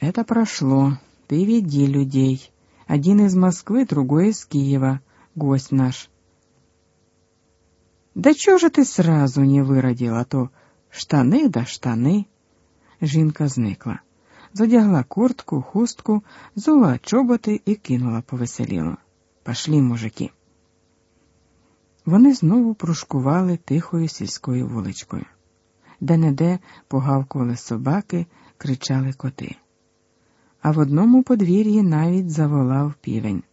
Это прошло. Ты веди людей. Один из Москвы, другой из Киева. Гость наш. Да чого ж ти сразу не виродила, то штани да штани. Жінка зникла. Задягла куртку, хустку, взула чоботи і кинула повеселіло. Пашлі, мужики. Вони знову прушкували тихою сільською вуличкою. Де-не-де погавкували собаки, кричали коти. А в одному подвір'ї навіть заволав півень.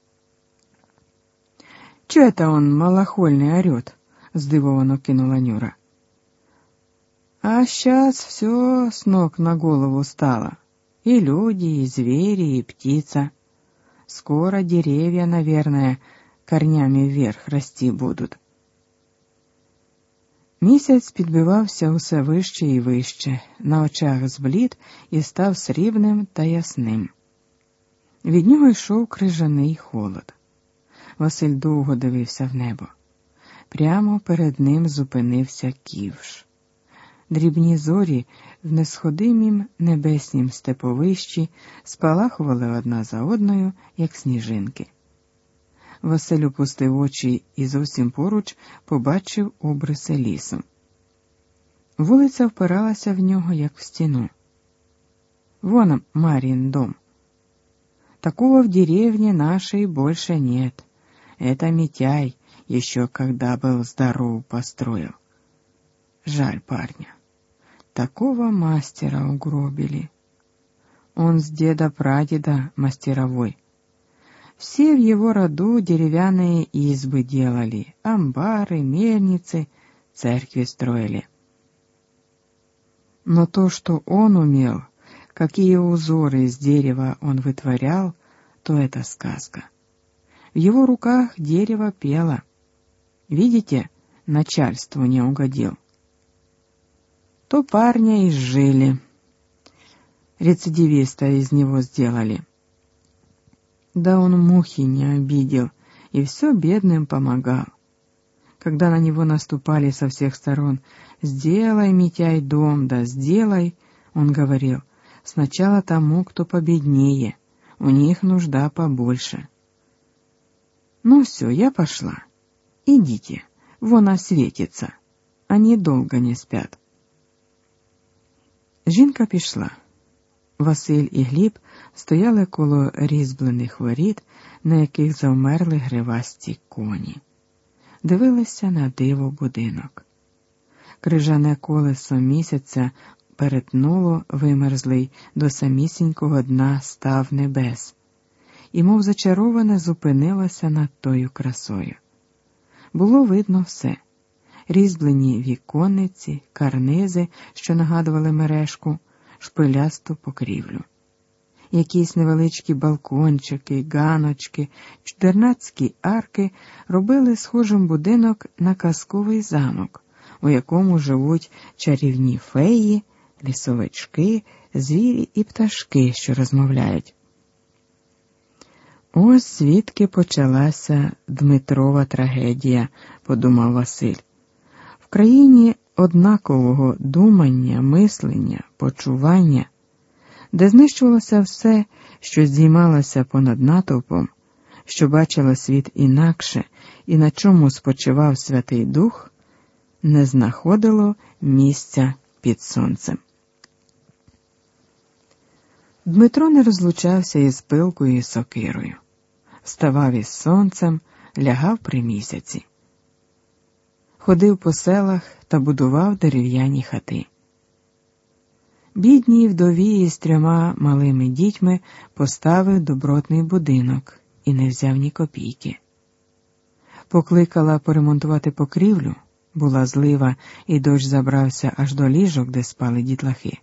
Чого это он малохольний орет? здивовано кинула Нюра. А сейчас все с ног на голову стало. И люди, и звери, и птица. Скоро деревья, наверное, корнями вверх расти будут. Місяць підбивався усе вище і вище, на очах зблід і став срібним та ясним. Від нього йшов крижаний холод. Василь довго дивився в небо. Прямо перед ним зупинився ківш. Дрібні зорі в несходимім небеснім степовищі спалахували одна за одною, як сніжинки. Василь опустив очі і зовсім поруч побачив обриси лісу. Вулиця впиралася в нього, як в стіну. Вон Марин дом. Такого в деревне нашей больше нет. Это Митяй еще когда был здоров построил. Жаль парня. Такого мастера угробили. Он с деда-прадеда мастеровой. Все в его роду деревянные избы делали, амбары, мельницы, церкви строили. Но то, что он умел, какие узоры из дерева он вытворял, то это сказка. В его руках дерево пело. Видите, начальству не угодил. То парня изжили. Рецидивиста из него сделали. Да он мухи не обидел и все бедным помогал. Когда на него наступали со всех сторон, «Сделай, Митяй, дом, да сделай», он говорил, «сначала тому, кто победнее, у них нужда побольше». Ну все, я пошла. Идите, вон осветится, они долго не спят. Жінка пішла. Василь і Гліб стояли коло різьблених воріт, на яких завмерли гривасті коні, дивилися на диво будинок. Крижане колесо місяця перетнуло вимерзлий до самісінького дна став небес, і, мов зачароване, зупинилося над тою красою. Було видно все різьблені віконниці, карнизи, що нагадували мережку шпилясту покрівлю. Якісь невеличкі балкончики, ганочки, чудернацькі арки робили схожим будинок на казковий замок, у якому живуть чарівні феї, лісовички, звірі і пташки, що розмовляють. Ось звідки почалася Дмитрова трагедія, подумав Василь. В країні однакового думання, мислення, почування, де знищувалося все, що здіймалося понад натовпом, що бачило світ інакше і на чому спочивав Святий Дух, не знаходило місця під сонцем. Дмитро не розлучався із пилкою і сокирою, вставав із сонцем, лягав при місяці ходив по селах та будував дерев'яні хати. Бідній вдові з трьома малими дітьми поставив добротний будинок і не взяв ні копійки. Покликала поремонтувати покрівлю, була злива, і дощ забрався аж до ліжок, де спали дітлахи.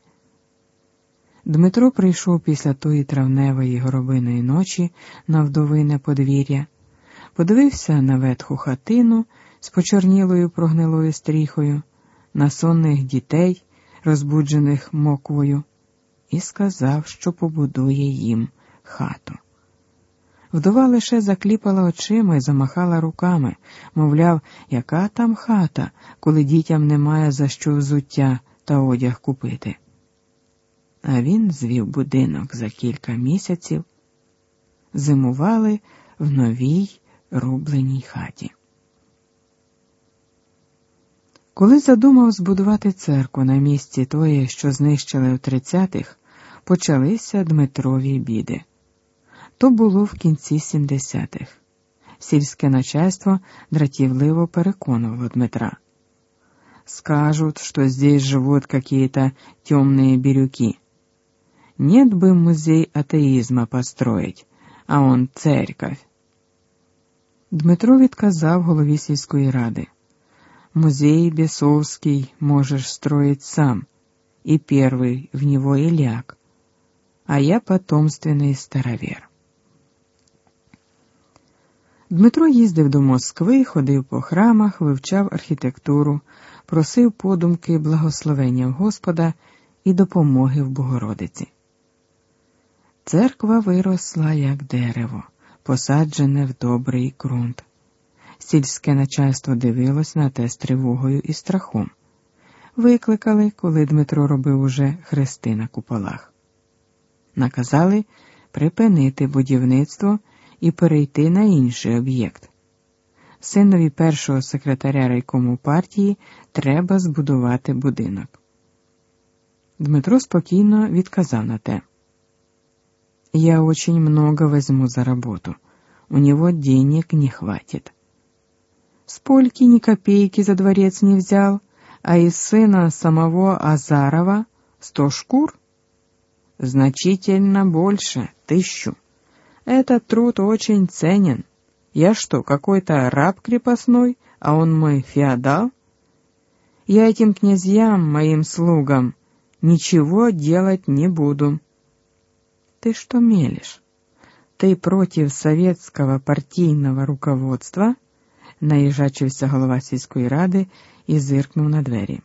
Дмитро прийшов після тої травневої горобиної ночі на вдовине подвір'я, подивився на ветху хатину з почорнілою прогнилою стріхою, на сонних дітей, розбуджених моквою, і сказав, що побудує їм хату. Вдова лише закліпала очима і замахала руками, мовляв, яка там хата, коли дітям немає за що взуття та одяг купити. а він звів будинок за кілька місяців, зимували в новій рубленій хаті. Коли задумав збудувати церкву на місці тої, що знищили у тридцятих, почалися Дмитрові біди. То було в кінці сімдесятих. Сільське начальство дратівливо переконувало Дмитра. Скажут, что здесь живут какие-то темные бирюки. Нет бы музей атеизма построить, а он церковь. Дмитро відказав голові сільської ради. Музей бесовский можешь строить сам, и первый в него и ляг, а я потомственный старовер. Дмитро їздив до Москви, ходив по храмах, вивчав архітектуру, просив подумки благословення Господа і допомоги в Богородиці. Церква виросла, як дерево, посаджене в добрий ґрунт. Сільське начальство дивилось на те з тривогою і страхом. Викликали, коли Дмитро робив уже хрести на куполах. Наказали припинити будівництво і перейти на інший об'єкт. Синові першого секретаря райкому партії треба збудувати будинок. Дмитро спокійно відказав на те. Я очень много возьму за работу. У него денег не хватит. С Польки ни копейки за дворец не взял, а из сына самого Азарова сто шкур? Значительно больше, тысячу. Этот труд очень ценен. Я что, какой-то раб крепостной, а он мой феодал? Я этим князьям, моим слугам, ничего делать не буду. Ты что мелешь? Ты против советского партийного руководства? Наїжачився голова сільської ради і зиркнув на двері.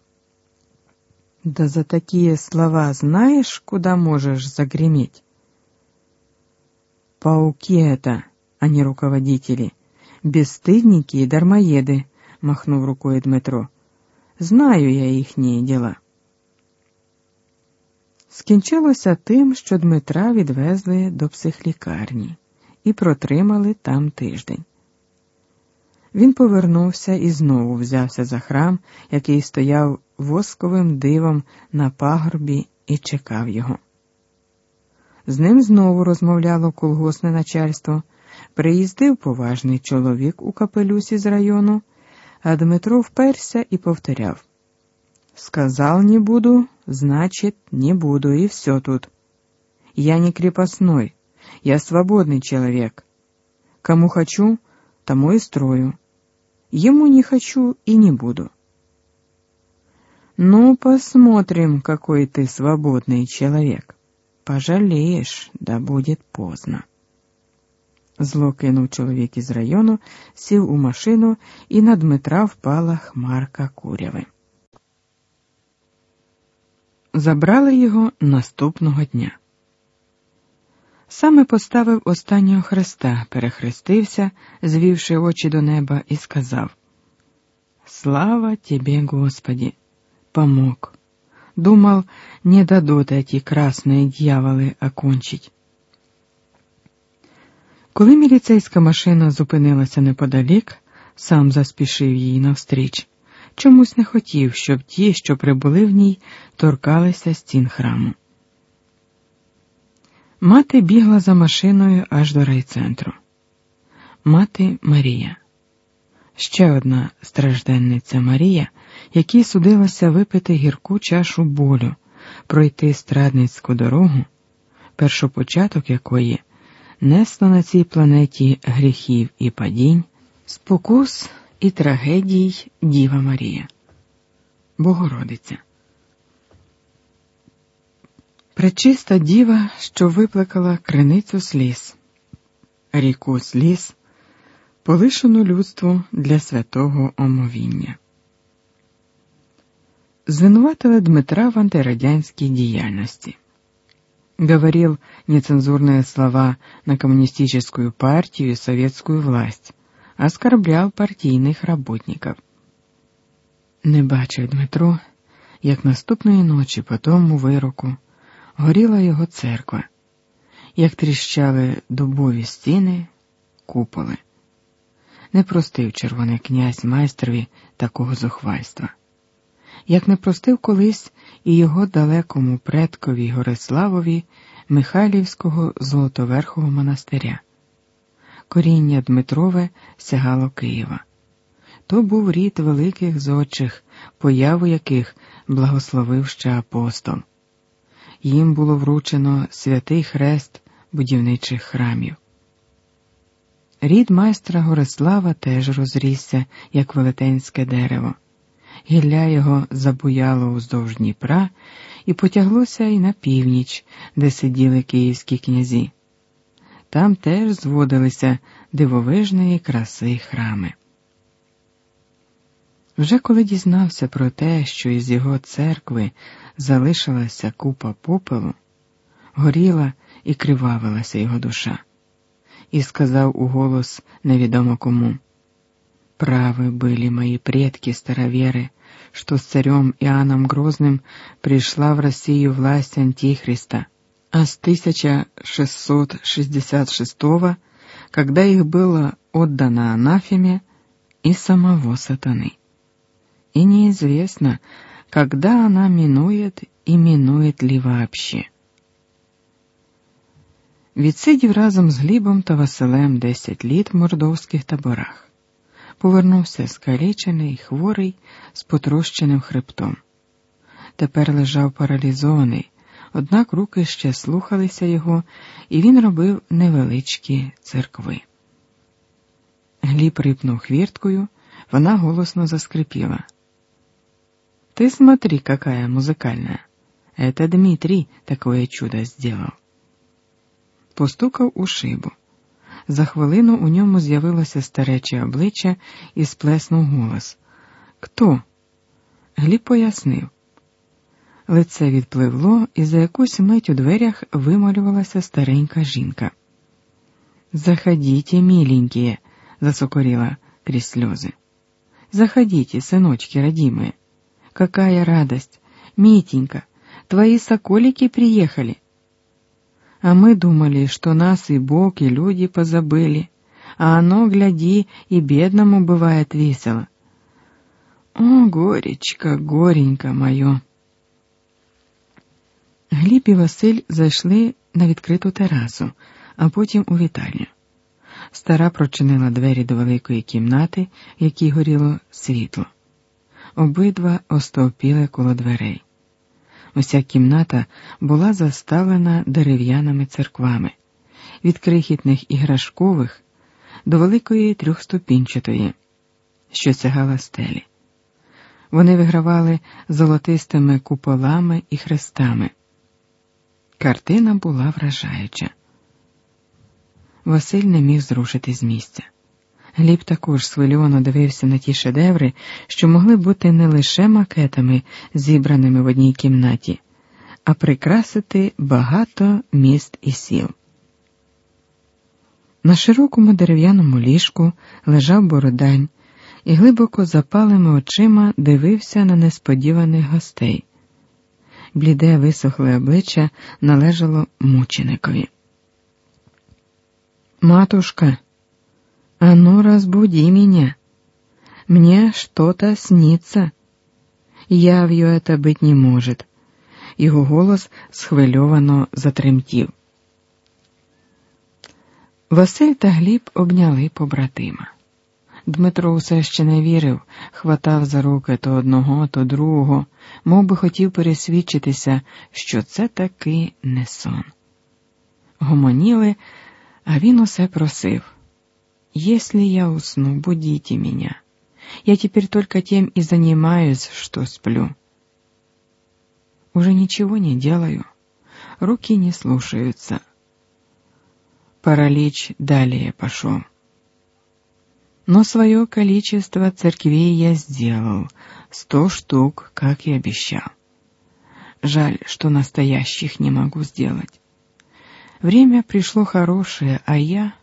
Да за такие слова знаешь, куда можешь загреметь? Пауки это, а не руководители. Бесстыдники и дармоеды, махнув рукой Дмитро. Знаю я їхні діла. Скінчилося тим, що Дмитра відвезли до психлікарні і протримали там тиждень. Він повернувся і знову взявся за храм, який стояв восковим дивом на пагорбі і чекав його. З ним знову розмовляло колгосне начальство, приїздив поважний чоловік у капелюсі з району, а Дмитро вперся і повторяв Сказал не буду, значит, не буду, и все тут. Я не крепостной, я свободный человек. Кому хочу, тому и строю. Ему не хочу и не буду. Ну, посмотрим, какой ты свободный человек. Пожалеєш, да будет поздно. Зло кинув чоловік із району, сів у машину, і на Дмитра впала хмарка куряви. Забрали його наступного дня. Саме поставив останнього хреста, перехрестився, звівши очі до неба, і сказав: Слава Тебе, Господи! Помог! Думал, не дадут эти красные дьяволи окончить. Коли міліцейська машина зупинилася неподалік, сам заспішив їй навстріч. Чомусь не хотів, щоб ті, що прибули в ній, торкалися стін храму. Мати бігла за машиною аж до райцентру. Мати Марія. Ще одна стражденниця Марія якій судилося випити гірку чашу болю, пройти страдницьку дорогу, першопочаток якої несло на цій планеті гріхів і падінь, спокус і трагедій Діва Марія, Богородиця. Пречиста діва, що виплакала криницю сліз, ріку сліз, полишену людству для святого омовіння звинуватила Дмитра в антирадянской деятельности. Говорил нецензурные слова на коммунистическую партию и советскую власть, оскорбляв партійних работників. Не бачив Дмитро, як наступної ночі по тому вироку горіла його церква, як тріщали дубові стіни, куполи. Не простив червоний князь майстрові такого зухвальства, як не простив колись і його далекому предкові Гориславові Михайлівського Золотоверхого монастиря. Коріння Дмитрове сягало Києва. То був рід великих зодчих, появу яких благословив ще апостол. Їм було вручено святий хрест будівничих храмів. Рід майстра Горислава теж розрісся, як велетенське дерево. Гілля його забуяло уздовж Дніпра і потяглося й на північ, де сиділи київські князі. Там теж зводилися дивовижної краси храми. Вже коли дізнався про те, що із його церкви залишилася купа попелу, горіла і кривавилася його душа, і сказав у голос невідомо кому. Правы были мои предки староверы, что с царем Иоанном Грозным пришла в Россию власть Антихриста, а с 1666 когда их было отдано анафеме и самого сатаны. И неизвестно, когда она минует и минует ли вообще. Відсидів разом з Глібом та Василем 10 літ в мордовських таборах повернувся скалічений, хворий, з потрощеним хребтом. Тепер лежав паралізований, однак руки ще слухалися його, і він робив невеличкі церкви. Гліб рипнув хвірткою, вона голосно заскрипіла. Ты смотри, какая музыкальная. Это Дмитрий такое чудо сделал. Постукав у шибу. За хвилину у ньому з'явилося старече обличчя і сплеснув голос. Хто? Гліб пояснив. Лице відпливло, і за якусь мить у дверях вималювалася старенька жінка. Заходите, миленькие, засокорила крізь сльози. Заходите, сыночки родимые. Какая радость! Митенька, твои соколики приехали. А мы думали, что нас и Бог, и люди позабыли, а оно, гляди, и бедному бывает весело. О, горечка, горенька моє. Гліб і Василь зайшли на відкриту терасу, а потім у вітальню. Стара прочинила двері до великої кімнати, в якій горіло світло. Обидва остовпіли коло дверей. Уся кімната була заставлена дерев'яними церквами, від крихітних іграшкових до великої трьохступінчатої, що сягала стелі. Вони вигравали золотистими куполами і хрестами. Картина була вражаюча. Василь не міг зрушити з місця. Гліб також свильовано дивився на ті шедеври, що могли бути не лише макетами, зібраними в одній кімнаті, а прикрасити багато міст і сіл. На широкому дерев'яному ліжку лежав бородань і глибоко запалими очима дивився на несподіваних гостей. Бліде висохле обличчя належало мученикові. Матушка. «А ну, разбуди меня! Мне что-то снится. Явью это быть не может». Його голос схвильовано затремтів. Василь та Гліб обняли побратима. Дмитро усе ще не вірив, хватав за руки то одного, то другого, мов би хотів пересвідчитися, що це таки не сон. Гомоніли, а він усе просив. Если я усну, будите меня. Я теперь только тем и занимаюсь, что сплю. Уже ничего не делаю. Руки не слушаются. Паралич далее пошел. Но свое количество церквей я сделал, сто штук, как и обещал. Жаль, что настоящих не могу сделать. Время пришло хорошее, а я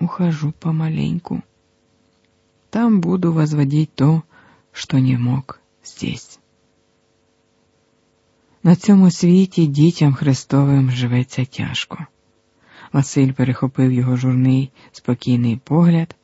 ухожу помаленьку. Там буду возводить то, что не мог здесь. На цьому світі дітям Христовим живеться тяжко. Василь перехопив його журний, спокійний погляд